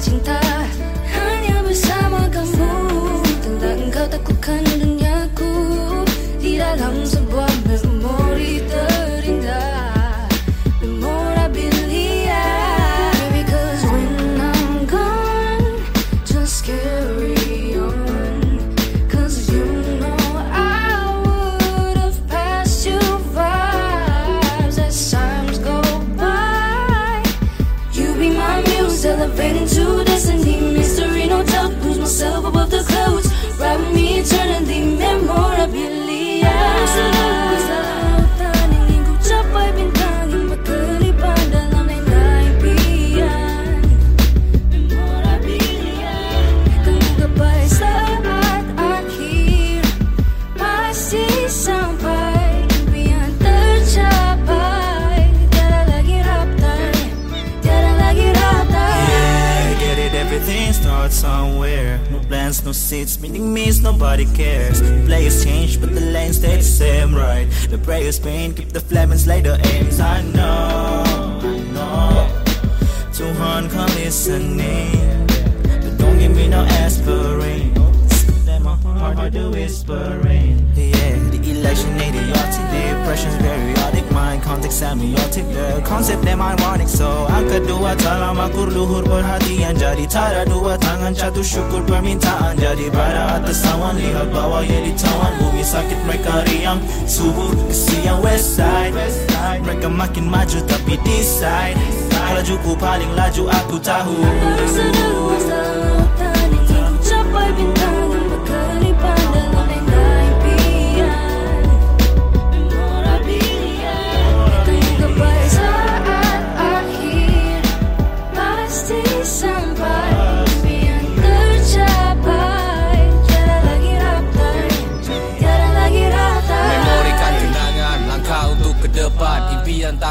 사라진 타 No seats, meaning means nobody cares. The Players change, but the lane stay the same, right? The prayers pain, keep the flaming slay the aims. I know, I know. Too hard, come listening. But don't give me no aspirin. Let my heart hear the whispering. Yeah, the election idiotic, depression's periodic, semiotic. The concept them ironic, so angka dua talam akur luhur perhatian jadi. Tara dua tangan jatuh syukur permintaan jadi. Berada atas awan lihat bawah yang ditawan bumi sakit mereka riang. Subur kesiang west side. Mereka makin maju tapi decide lajuku paling laju aku tahu. Selalu lautan Ingin ku capai bintang berkelipan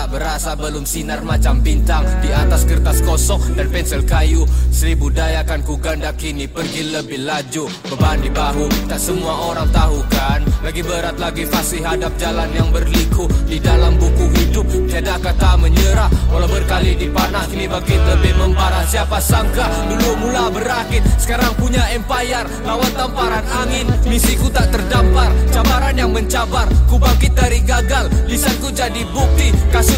berasa Belum sinar macam bintang. Di atas kertas kosong Dan pensel kayu. Seribu daya kan ku ganda Kini pergi lebih laju. Beban di bahu Tak semua orang tahu kan. Lagi berat lagi fasih Hadap jalan yang berliku. Di dalam buku hidup Tiada kata menyerah. Walau berkali dipanah Kini bangkit lebih membara Siapa sangka Dulu mula berakit. Sekarang punya empire Lawan tamparan angin. Misiku tak terdampar Cabaran yang mencabar. Ku bangkit dari gagal Lisanku jadi bukti